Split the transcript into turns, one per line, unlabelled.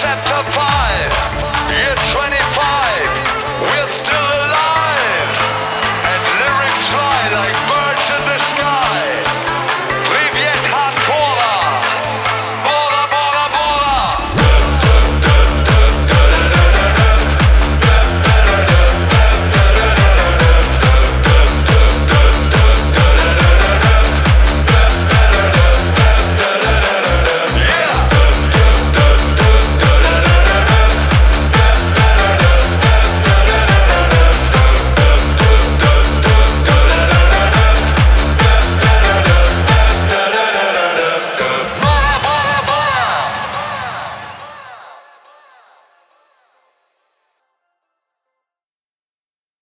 set apart.